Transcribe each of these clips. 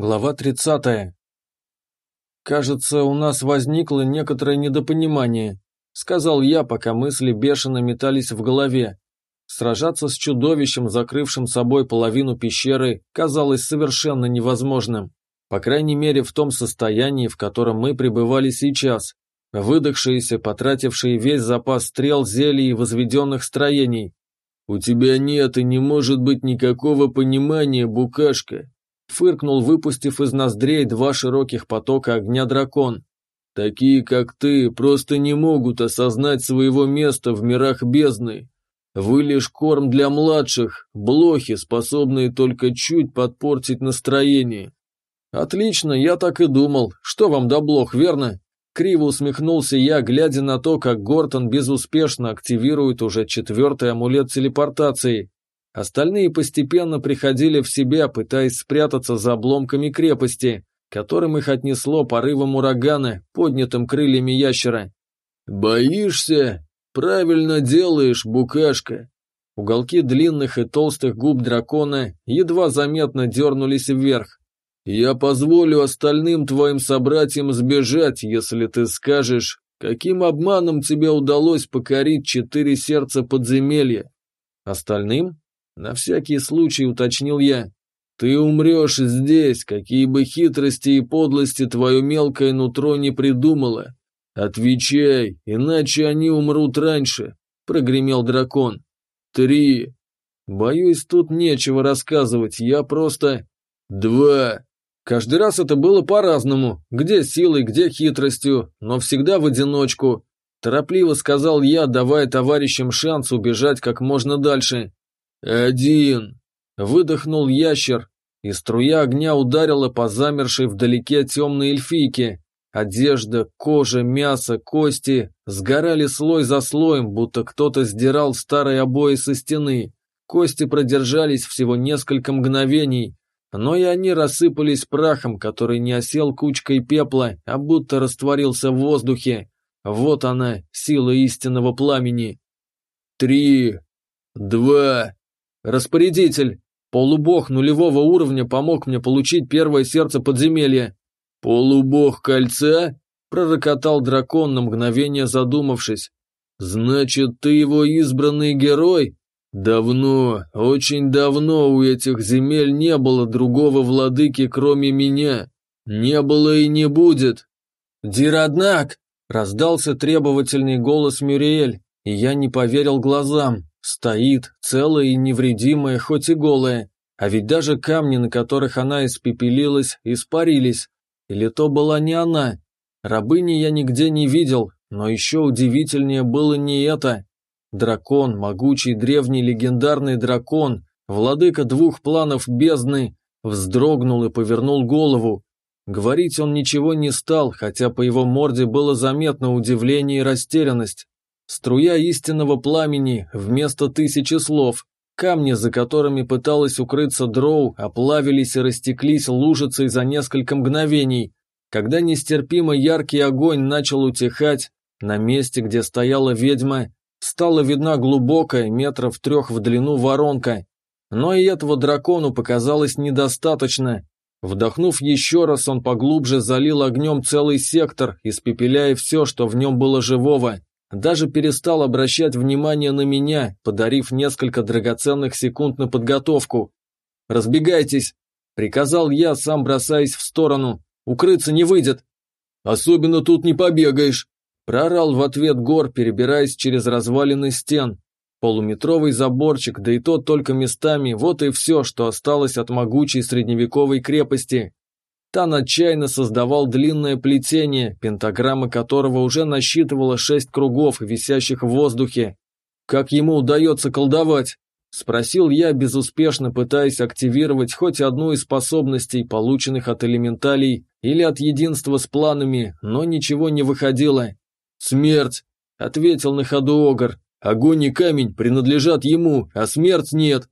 Глава 30. «Кажется, у нас возникло некоторое недопонимание», — сказал я, пока мысли бешено метались в голове. Сражаться с чудовищем, закрывшим собой половину пещеры, казалось совершенно невозможным. По крайней мере, в том состоянии, в котором мы пребывали сейчас. Выдохшиеся, потратившие весь запас стрел, зелий и возведенных строений. «У тебя нет и не может быть никакого понимания, букашка», Фыркнул, выпустив из ноздрей два широких потока огня дракон. «Такие, как ты, просто не могут осознать своего места в мирах бездны. Вы лишь корм для младших, блохи, способные только чуть подпортить настроение». «Отлично, я так и думал. Что вам до блох, верно?» Криво усмехнулся я, глядя на то, как Гортон безуспешно активирует уже четвертый амулет телепортации. Остальные постепенно приходили в себя, пытаясь спрятаться за обломками крепости, которым их отнесло порывом урагана, поднятым крыльями ящера. «Боишься? Правильно делаешь, букашка!» Уголки длинных и толстых губ дракона едва заметно дернулись вверх. «Я позволю остальным твоим собратьям сбежать, если ты скажешь, каким обманом тебе удалось покорить четыре сердца подземелья». «Остальным?» На всякий случай уточнил я. «Ты умрешь здесь, какие бы хитрости и подлости твое мелкое нутро не придумало. Отвечай, иначе они умрут раньше», — прогремел дракон. «Три». «Боюсь, тут нечего рассказывать, я просто...» «Два». Каждый раз это было по-разному, где силой, где хитростью, но всегда в одиночку. Торопливо сказал я, давая товарищам шанс убежать как можно дальше. «Один!» – выдохнул ящер, и струя огня ударила по замершей вдалеке темной эльфийке. Одежда, кожа, мясо, кости сгорали слой за слоем, будто кто-то сдирал старые обои со стены. Кости продержались всего несколько мгновений, но и они рассыпались прахом, который не осел кучкой пепла, а будто растворился в воздухе. Вот она, сила истинного пламени. «Три, два, Распорядитель, полубог нулевого уровня помог мне получить первое сердце подземелья. Полубог кольца? Пророкотал дракон на мгновение задумавшись. Значит, ты его избранный герой? Давно, очень давно у этих земель не было другого владыки, кроме меня. Не было и не будет. Дироднак! Раздался требовательный голос Мюриэль, и я не поверил глазам. Стоит, целая и невредимая, хоть и голая. А ведь даже камни, на которых она испепелилась, испарились. Или то была не она? Рабыни я нигде не видел, но еще удивительнее было не это. Дракон, могучий древний легендарный дракон, владыка двух планов бездны, вздрогнул и повернул голову. Говорить он ничего не стал, хотя по его морде было заметно удивление и растерянность. Струя истинного пламени вместо тысячи слов. Камни, за которыми пыталась укрыться дроу, оплавились и растеклись лужицей за несколько мгновений. Когда нестерпимо яркий огонь начал утихать, на месте, где стояла ведьма, стала видна глубокая, метров трех в длину воронка. Но и этого дракону показалось недостаточно. Вдохнув еще раз, он поглубже залил огнем целый сектор, испепеляя все, что в нем было живого даже перестал обращать внимание на меня, подарив несколько драгоценных секунд на подготовку. «Разбегайтесь!» – приказал я, сам бросаясь в сторону. «Укрыться не выйдет!» «Особенно тут не побегаешь!» – прорал в ответ Гор, перебираясь через развалины стен. Полуметровый заборчик, да и тот только местами, вот и все, что осталось от могучей средневековой крепости. Тан отчаянно создавал длинное плетение, пентаграмма которого уже насчитывала шесть кругов, висящих в воздухе. «Как ему удается колдовать?» – спросил я, безуспешно пытаясь активировать хоть одну из способностей, полученных от элементалей или от единства с планами, но ничего не выходило. «Смерть!» – ответил на ходу Огр. «Огонь и камень принадлежат ему, а смерть нет!»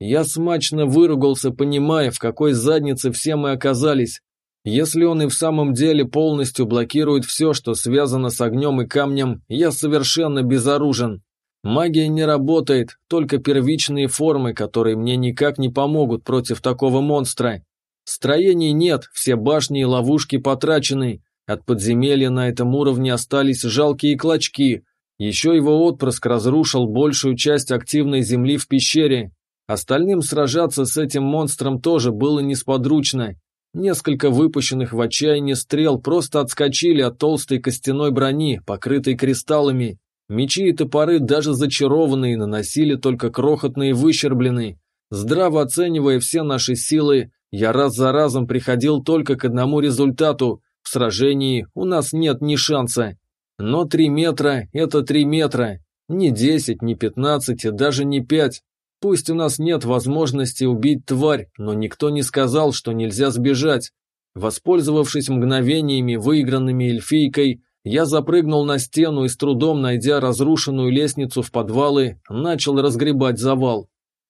Я смачно выругался, понимая, в какой заднице все мы оказались. Если он и в самом деле полностью блокирует все, что связано с огнем и камнем, я совершенно безоружен. Магия не работает, только первичные формы, которые мне никак не помогут против такого монстра. Строений нет, все башни и ловушки потрачены. От подземелья на этом уровне остались жалкие клочки. Еще его отпрыск разрушил большую часть активной земли в пещере. Остальным сражаться с этим монстром тоже было несподручно. Несколько выпущенных в отчаянии стрел просто отскочили от толстой костяной брони, покрытой кристаллами. Мечи и топоры, даже зачарованные, наносили только крохотные выщербленные. Здраво оценивая все наши силы, я раз за разом приходил только к одному результату. В сражении у нас нет ни шанса. Но три метра – это три метра. Не десять, не пятнадцать и даже не пять. Пусть у нас нет возможности убить тварь, но никто не сказал, что нельзя сбежать. Воспользовавшись мгновениями, выигранными эльфийкой, я запрыгнул на стену и с трудом, найдя разрушенную лестницу в подвалы, начал разгребать завал.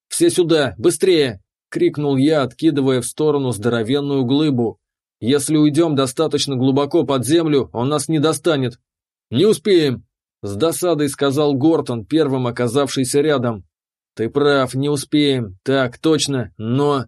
«Все сюда! Быстрее!» — крикнул я, откидывая в сторону здоровенную глыбу. «Если уйдем достаточно глубоко под землю, он нас не достанет». «Не успеем!» — с досадой сказал Гортон, первым оказавшийся рядом. «Ты прав, не успеем. Так, точно, но...»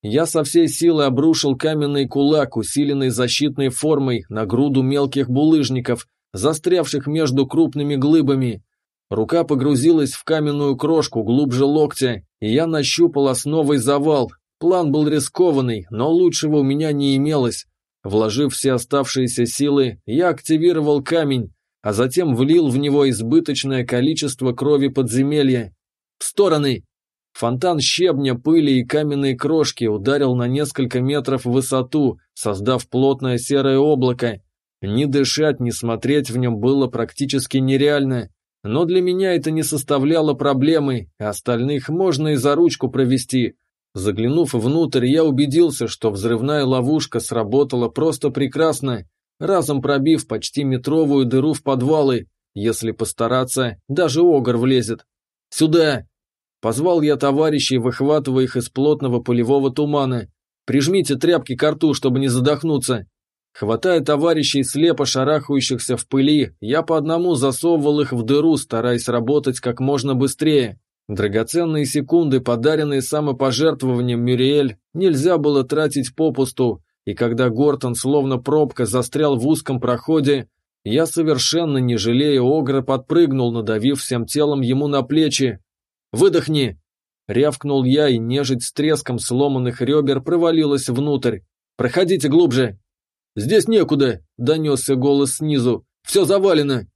Я со всей силы обрушил каменный кулак, усиленный защитной формой, на груду мелких булыжников, застрявших между крупными глыбами. Рука погрузилась в каменную крошку глубже локтя, и я нащупал основой завал. План был рискованный, но лучшего у меня не имелось. Вложив все оставшиеся силы, я активировал камень, а затем влил в него избыточное количество крови подземелья. «В стороны!» Фонтан щебня, пыли и каменной крошки ударил на несколько метров в высоту, создав плотное серое облако. Ни дышать, ни смотреть в нем было практически нереально. Но для меня это не составляло проблемы, а остальных можно и за ручку провести. Заглянув внутрь, я убедился, что взрывная ловушка сработала просто прекрасно, разом пробив почти метровую дыру в подвалы. Если постараться, даже огр влезет. «Сюда!» Позвал я товарищей, выхватывая их из плотного полевого тумана. «Прижмите тряпки к рту, чтобы не задохнуться!» Хватая товарищей, слепо шарахающихся в пыли, я по одному засовывал их в дыру, стараясь работать как можно быстрее. Драгоценные секунды, подаренные самопожертвованием Мюриэль, нельзя было тратить попусту, и когда Гортон, словно пробка, застрял в узком проходе, я совершенно не жалея Огра подпрыгнул, надавив всем телом ему на плечи. «Выдохни!» Рявкнул я, и нежить с треском сломанных ребер провалилась внутрь. «Проходите глубже!» «Здесь некуда!» – донесся голос снизу. «Все завалено!»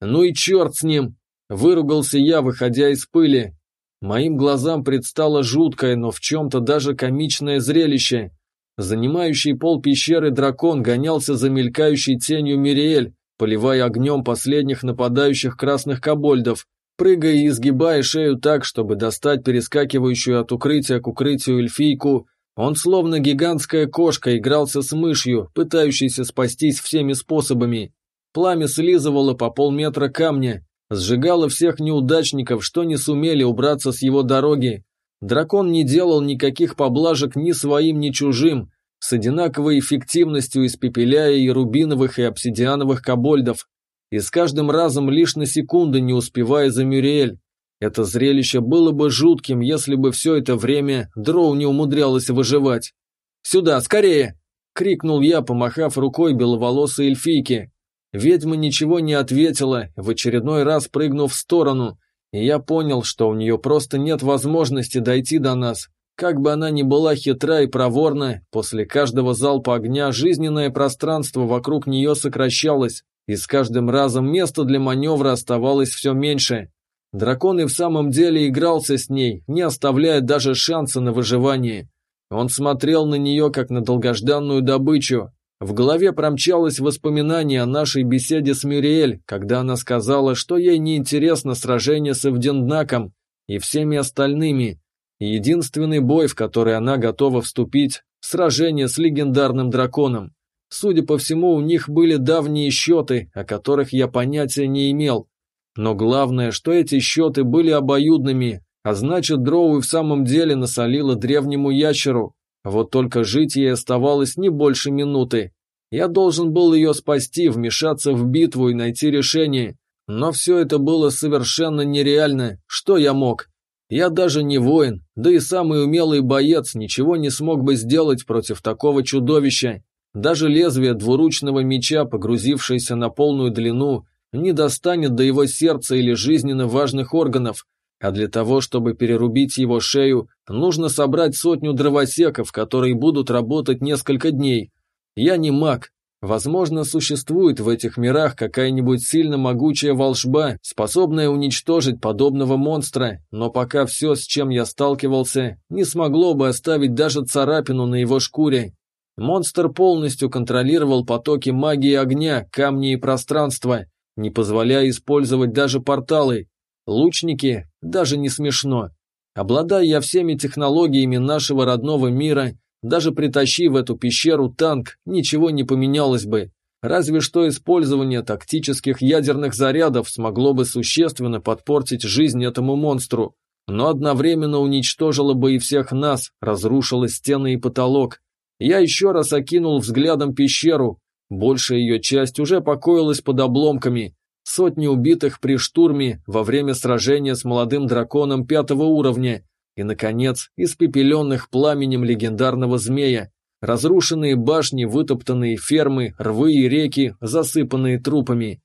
«Ну и черт с ним!» – выругался я, выходя из пыли. Моим глазам предстало жуткое, но в чем-то даже комичное зрелище. Занимающий пол пещеры дракон гонялся за мелькающей тенью Мириэль, поливая огнем последних нападающих красных кобольдов, прыгая и изгибая шею так, чтобы достать перескакивающую от укрытия к укрытию эльфийку, он словно гигантская кошка игрался с мышью, пытающейся спастись всеми способами. Пламя слизывало по полметра камня, сжигало всех неудачников, что не сумели убраться с его дороги. Дракон не делал никаких поблажек ни своим, ни чужим, с одинаковой эффективностью испепеляя и рубиновых, и обсидиановых кобольдов, и с каждым разом лишь на секунду не успевая за Мюриэль, это зрелище было бы жутким, если бы все это время Дроу не умудрялась выживать. «Сюда, скорее!» — крикнул я, помахав рукой беловолосой эльфийке. Ведьма ничего не ответила, в очередной раз прыгнув в сторону, и я понял, что у нее просто нет возможности дойти до нас. Как бы она ни была хитра и проворна, после каждого залпа огня жизненное пространство вокруг нее сокращалось, и с каждым разом места для маневра оставалось все меньше. Дракон и в самом деле игрался с ней, не оставляя даже шанса на выживание. Он смотрел на нее, как на долгожданную добычу. В голове промчалось воспоминание о нашей беседе с Мюриэль, когда она сказала, что ей неинтересно сражение с Эвденднаком и всеми остальными. единственный бой, в который она готова вступить – сражение с легендарным драконом. Судя по всему, у них были давние счеты, о которых я понятия не имел. Но главное, что эти счеты были обоюдными, а значит, Дроу и в самом деле насолила древнему ящеру. Вот только жить ей оставалось не больше минуты. Я должен был ее спасти, вмешаться в битву и найти решение. Но все это было совершенно нереально. Что я мог? Я даже не воин, да и самый умелый боец ничего не смог бы сделать против такого чудовища. Даже лезвие двуручного меча, погрузившееся на полную длину, не достанет до его сердца или жизненно важных органов, а для того, чтобы перерубить его шею, нужно собрать сотню дровосеков, которые будут работать несколько дней. Я не маг. Возможно, существует в этих мирах какая-нибудь сильно могучая волшба, способная уничтожить подобного монстра, но пока все, с чем я сталкивался, не смогло бы оставить даже царапину на его шкуре. Монстр полностью контролировал потоки магии огня, камни и пространства, не позволяя использовать даже порталы, Лучники даже не смешно. Обладая я всеми технологиями нашего родного мира, даже притащив в эту пещеру танк, ничего не поменялось бы. Разве что использование тактических ядерных зарядов смогло бы существенно подпортить жизнь этому монстру, но одновременно уничтожило бы и всех нас, разрушило стены и потолок. Я еще раз окинул взглядом пещеру, большая ее часть уже покоилась под обломками, сотни убитых при штурме во время сражения с молодым драконом пятого уровня. И, наконец, испепеленных пламенем легендарного змея, разрушенные башни, вытоптанные фермы, рвы и реки, засыпанные трупами.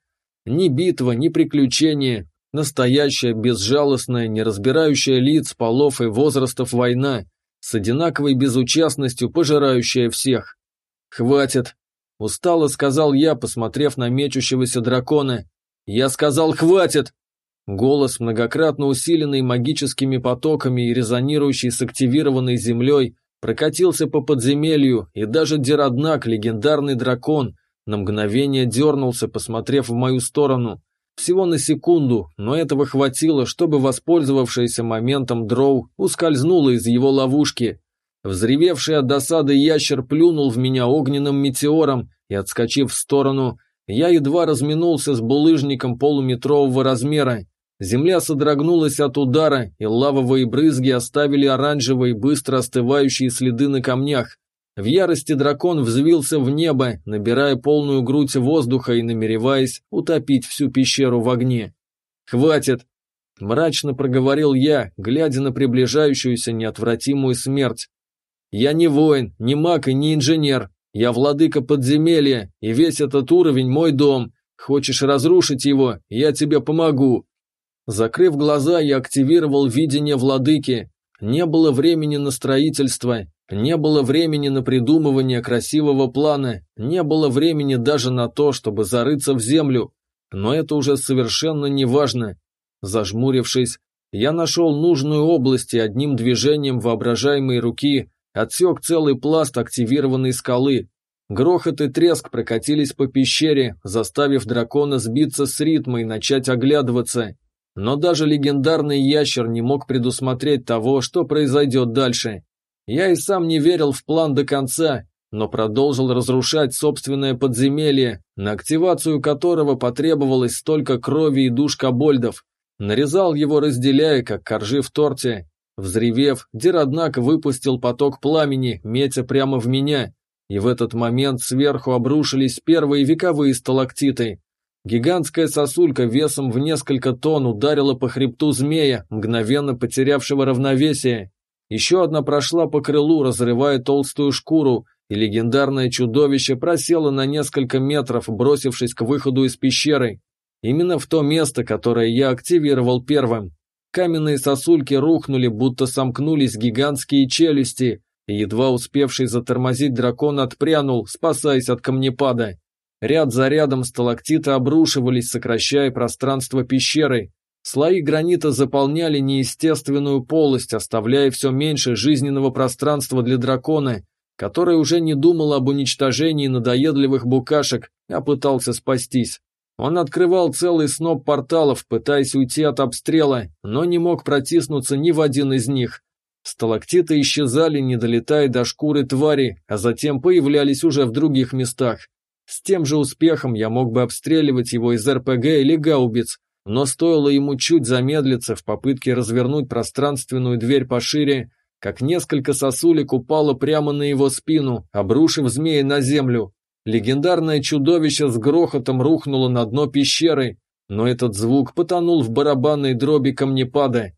Ни битва, ни приключение, настоящая, безжалостная, не разбирающая лиц, полов и возрастов война, с одинаковой безучастностью пожирающая всех. «Хватит!» – устало сказал я, посмотрев на мечущегося дракона, «Я сказал, хватит!» Голос, многократно усиленный магическими потоками и резонирующий с активированной землей, прокатился по подземелью, и даже Дероднак, легендарный дракон, на мгновение дернулся, посмотрев в мою сторону. Всего на секунду, но этого хватило, чтобы воспользовавшаяся моментом дроу ускользнула из его ловушки. Взревевший от досады ящер плюнул в меня огненным метеором и, отскочив в сторону, я едва разминулся с булыжником полуметрового размера. Земля содрогнулась от удара, и лавовые брызги оставили оранжевые, быстро остывающие следы на камнях. В ярости дракон взвился в небо, набирая полную грудь воздуха и намереваясь утопить всю пещеру в огне. «Хватит!» – мрачно проговорил я, глядя на приближающуюся неотвратимую смерть. «Я не воин, не маг и не инженер. Я владыка подземелья, и весь этот уровень мой дом. Хочешь разрушить его, я тебе помогу». Закрыв глаза, я активировал видение владыки. Не было времени на строительство, не было времени на придумывание красивого плана, не было времени даже на то, чтобы зарыться в землю. Но это уже совершенно не важно. Зажмурившись, я нашел нужную область и одним движением воображаемой руки отсек целый пласт активированной скалы. Грохот и треск прокатились по пещере, заставив дракона сбиться с ритма и начать оглядываться. Но даже легендарный ящер не мог предусмотреть того, что произойдет дальше. Я и сам не верил в план до конца, но продолжил разрушать собственное подземелье, на активацию которого потребовалось столько крови и душ кобольдов. Нарезал его, разделяя, как коржи в торте, Взревев, Дир, однако, выпустил поток пламени, метя прямо в меня, и в этот момент сверху обрушились первые вековые сталактиты. Гигантская сосулька весом в несколько тонн ударила по хребту змея, мгновенно потерявшего равновесие. Еще одна прошла по крылу, разрывая толстую шкуру, и легендарное чудовище просело на несколько метров, бросившись к выходу из пещеры. Именно в то место, которое я активировал первым. Каменные сосульки рухнули, будто сомкнулись гигантские челюсти, и едва успевший затормозить дракон отпрянул, спасаясь от камнепада. Ряд за рядом сталактиты обрушивались, сокращая пространство пещеры. Слои гранита заполняли неестественную полость, оставляя все меньше жизненного пространства для дракона, который уже не думал об уничтожении надоедливых букашек, а пытался спастись. Он открывал целый сноп порталов, пытаясь уйти от обстрела, но не мог протиснуться ни в один из них. Сталактиты исчезали, не долетая до шкуры твари, а затем появлялись уже в других местах. С тем же успехом я мог бы обстреливать его из РПГ или гаубиц, но стоило ему чуть замедлиться в попытке развернуть пространственную дверь пошире, как несколько сосулек упало прямо на его спину, обрушив змея на землю. Легендарное чудовище с грохотом рухнуло на дно пещеры, но этот звук потонул в барабанной дроби камнепада.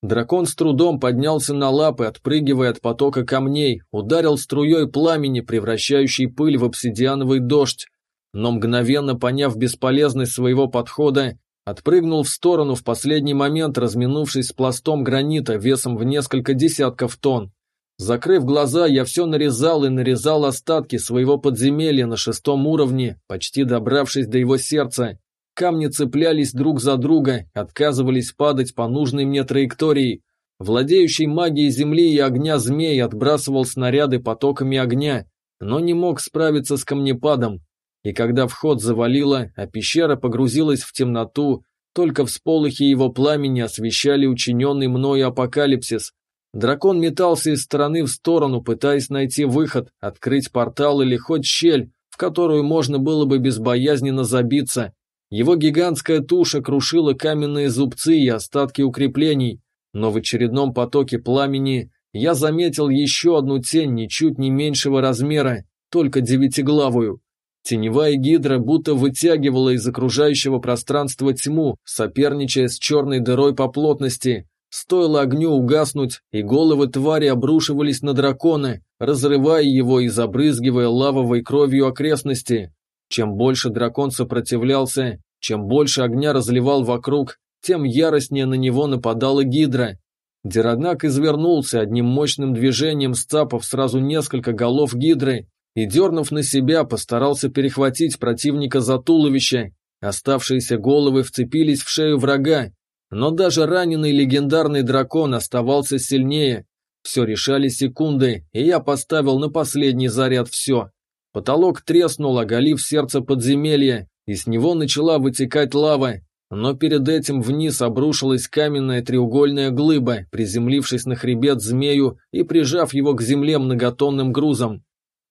Дракон с трудом поднялся на лапы, отпрыгивая от потока камней, ударил струей пламени, превращающей пыль в обсидиановый дождь, но мгновенно поняв бесполезность своего подхода, отпрыгнул в сторону в последний момент, разминувшись с пластом гранита весом в несколько десятков тонн. Закрыв глаза, я все нарезал и нарезал остатки своего подземелья на шестом уровне, почти добравшись до его сердца. Камни цеплялись друг за друга, отказывались падать по нужной мне траектории. Владеющий магией земли и огня змей отбрасывал снаряды потоками огня, но не мог справиться с камнепадом. И когда вход завалило, а пещера погрузилась в темноту, только всполохи его пламени освещали учиненный мною апокалипсис. Дракон метался из стороны в сторону, пытаясь найти выход, открыть портал или хоть щель, в которую можно было бы безбоязненно забиться. Его гигантская туша крушила каменные зубцы и остатки укреплений, но в очередном потоке пламени я заметил еще одну тень ничуть не меньшего размера, только девятиглавую. Теневая гидра будто вытягивала из окружающего пространства тьму, соперничая с черной дырой по плотности. Стоило огню угаснуть, и головы твари обрушивались на дракона, разрывая его и забрызгивая лавовой кровью окрестности. Чем больше дракон сопротивлялся, чем больше огня разливал вокруг, тем яростнее на него нападала гидра. Дероднак извернулся одним мощным движением, сцапав сразу несколько голов гидры и, дернув на себя, постарался перехватить противника за туловище. Оставшиеся головы вцепились в шею врага, но даже раненый легендарный дракон оставался сильнее. Все решали секунды, и я поставил на последний заряд все. Потолок треснул, оголив сердце подземелья, и с него начала вытекать лава, но перед этим вниз обрушилась каменная треугольная глыба, приземлившись на хребет змею и прижав его к земле многотонным грузом.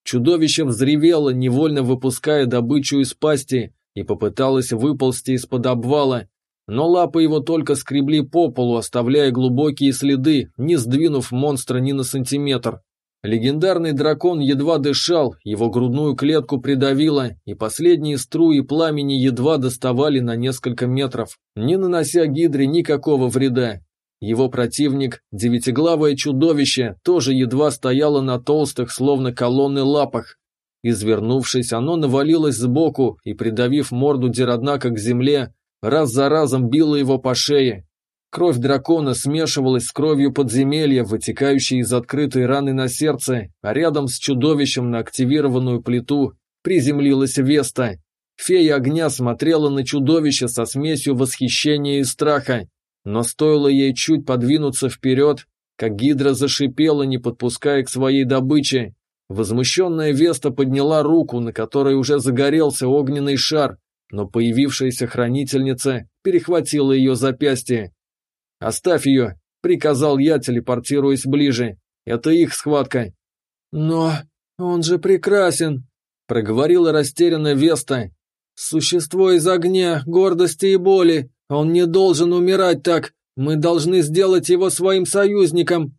Чудовище взревело, невольно выпуская добычу из пасти, и попыталось выползти из-под обвала, но лапы его только скребли по полу, оставляя глубокие следы, не сдвинув монстра ни на сантиметр. Легендарный дракон едва дышал, его грудную клетку придавило, и последние струи пламени едва доставали на несколько метров, не нанося гидре никакого вреда. Его противник, девятиглавое чудовище, тоже едва стояло на толстых, словно колонны лапах. Извернувшись, оно навалилось сбоку и, придавив морду Дероднака к земле, раз за разом било его по шее, Кровь дракона смешивалась с кровью подземелья, вытекающей из открытой раны на сердце, а рядом с чудовищем на активированную плиту приземлилась Веста. Фея огня смотрела на чудовище со смесью восхищения и страха, но стоило ей чуть подвинуться вперед, как гидра зашипела, не подпуская к своей добыче. Возмущенная Веста подняла руку, на которой уже загорелся огненный шар, но появившаяся хранительница перехватила ее запястье. «Оставь ее», — приказал я, телепортируясь ближе. «Это их схватка». «Но он же прекрасен», — проговорила растерянная Веста. «Существо из огня, гордости и боли. Он не должен умирать так. Мы должны сделать его своим союзником».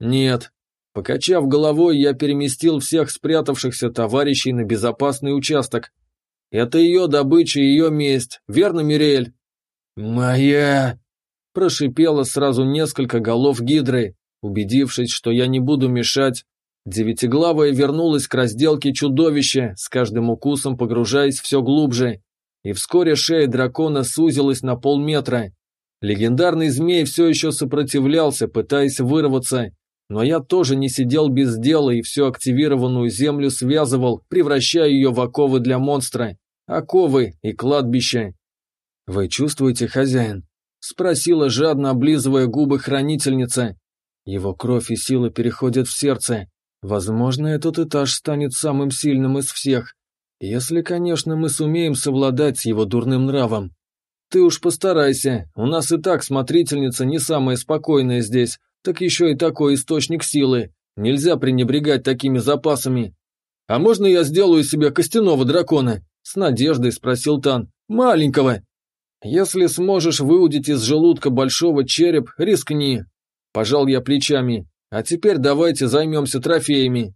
«Нет». Покачав головой, я переместил всех спрятавшихся товарищей на безопасный участок. «Это ее добыча и ее месть, верно, Мирель?» «Моя!» Прошипело сразу несколько голов гидры. Убедившись, что я не буду мешать, девятиглавая вернулась к разделке чудовища, с каждым укусом погружаясь все глубже. И вскоре шея дракона сузилась на полметра. Легендарный змей все еще сопротивлялся, пытаясь вырваться, но я тоже не сидел без дела и всю активированную землю связывал, превращая ее в оковы для монстра. Оковы и кладбище. «Вы чувствуете, хозяин?» — спросила жадно, облизывая губы хранительница. Его кровь и сила переходят в сердце. Возможно, этот этаж станет самым сильным из всех. Если, конечно, мы сумеем совладать с его дурным нравом. Ты уж постарайся, у нас и так смотрительница не самая спокойная здесь, так еще и такой источник силы. Нельзя пренебрегать такими запасами. А можно я сделаю себе костяного дракона? С надеждой спросил Тан. Маленького. Если сможешь выудить из желудка большого череп, рискни. Пожал я плечами. А теперь давайте займемся трофеями.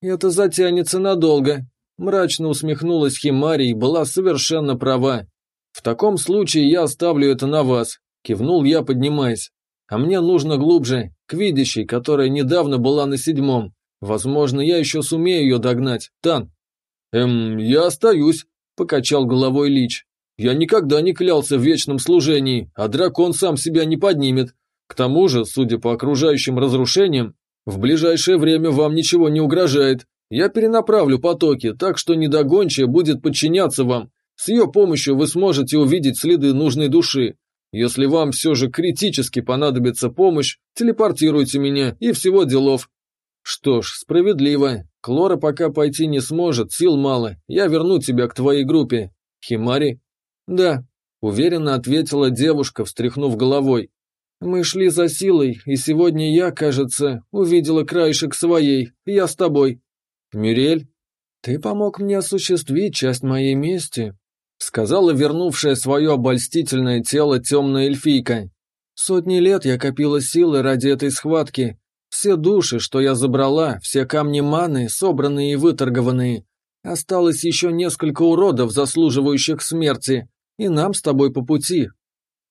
Это затянется надолго. Мрачно усмехнулась Химари и была совершенно права. В таком случае я оставлю это на вас. Кивнул я, поднимаясь. а мне нужно глубже, к видящей, которая недавно была на седьмом. Возможно, я еще сумею ее догнать. Тан». «Эм, я остаюсь», – покачал головой Лич. «Я никогда не клялся в вечном служении, а дракон сам себя не поднимет. К тому же, судя по окружающим разрушениям, в ближайшее время вам ничего не угрожает. Я перенаправлю потоки, так что недогончая будет подчиняться вам. С ее помощью вы сможете увидеть следы нужной души. Если вам все же критически понадобится помощь, телепортируйте меня и всего делов. Что ж, справедливо. Клора пока пойти не сможет, сил мало. Я верну тебя к твоей группе. Химари? Да, уверенно ответила девушка, встряхнув головой. Мы шли за силой, и сегодня я, кажется, увидела краешек своей. Я с тобой. Мюрель? Ты помог мне осуществить часть моей мести, сказала вернувшая свое обольстительное тело темная эльфийка. Сотни лет я копила силы ради этой схватки. Все души, что я забрала, все камни маны, собранные и выторгованные. Осталось еще несколько уродов, заслуживающих смерти, и нам с тобой по пути,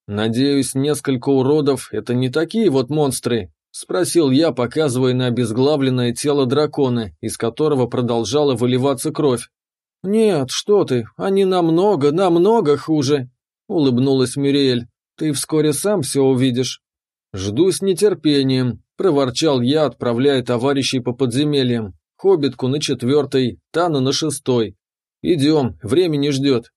«Надеюсь, несколько уродов – это не такие вот монстры?» – спросил я, показывая на обезглавленное тело дракона, из которого продолжала выливаться кровь. «Нет, что ты, они намного, намного хуже!» – улыбнулась Мюриэль. «Ты вскоре сам все увидишь». «Жду с нетерпением», – проворчал я, отправляя товарищей по подземельям. Хоббитку на четвертой, Тану на шестой. «Идем, время не ждет».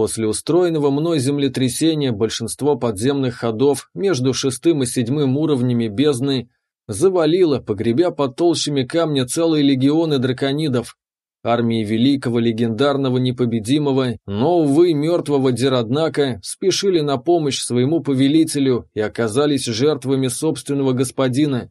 После устроенного мной землетрясения большинство подземных ходов между шестым и седьмым уровнями бездны завалило, погребя под толщами камня целые легионы драконидов. Армии великого, легендарного, непобедимого, но, увы, мертвого Дероднака спешили на помощь своему повелителю и оказались жертвами собственного господина.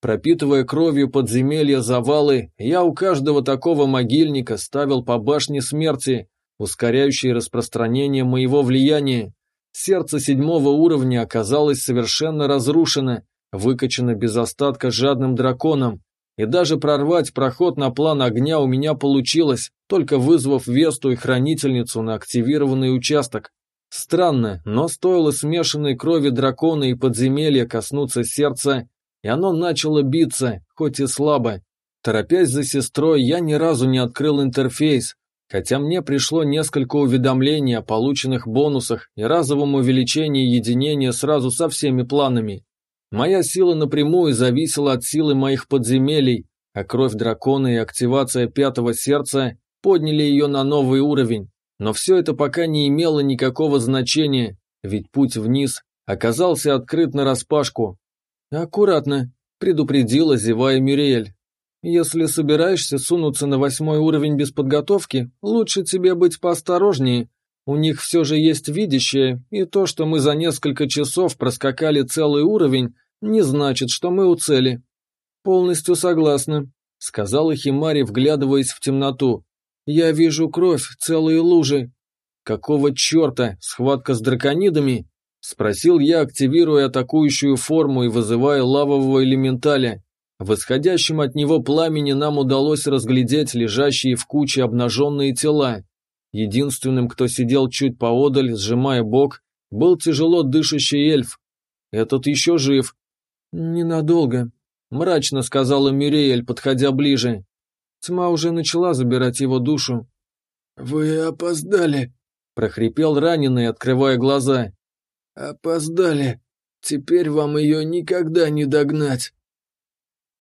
Пропитывая кровью подземелья завалы, я у каждого такого могильника ставил по башне смерти, ускоряющий распространение моего влияния. Сердце седьмого уровня оказалось совершенно разрушено, выкачано без остатка жадным драконом, и даже прорвать проход на план огня у меня получилось, только вызвав Весту и Хранительницу на активированный участок. Странно, но стоило смешанной крови дракона и подземелья коснуться сердца, и оно начало биться, хоть и слабо. Торопясь за сестрой, я ни разу не открыл интерфейс, Хотя мне пришло несколько уведомлений о полученных бонусах и разовом увеличении единения сразу со всеми планами. Моя сила напрямую зависела от силы моих подземелий, а кровь дракона и активация пятого сердца подняли ее на новый уровень. Но все это пока не имело никакого значения, ведь путь вниз оказался открыт нараспашку. «Аккуратно», – предупредила, зевая Мюриэль. Если собираешься сунуться на восьмой уровень без подготовки, лучше тебе быть поосторожнее. У них все же есть видящее, и то, что мы за несколько часов проскакали целый уровень, не значит, что мы у цели. Полностью согласна, сказала Химари, вглядываясь в темноту. Я вижу кровь, целые лужи. Какого черта, схватка с драконидами? Спросил я, активируя атакующую форму и вызывая лавового элементаля. В исходящем от него пламени нам удалось разглядеть лежащие в куче обнаженные тела. Единственным, кто сидел чуть поодаль, сжимая бок, был тяжело дышащий эльф. Этот еще жив. «Ненадолго», — мрачно сказала Мириэль, подходя ближе. Тьма уже начала забирать его душу. «Вы опоздали», — прохрипел раненый, открывая глаза. «Опоздали. Теперь вам ее никогда не догнать».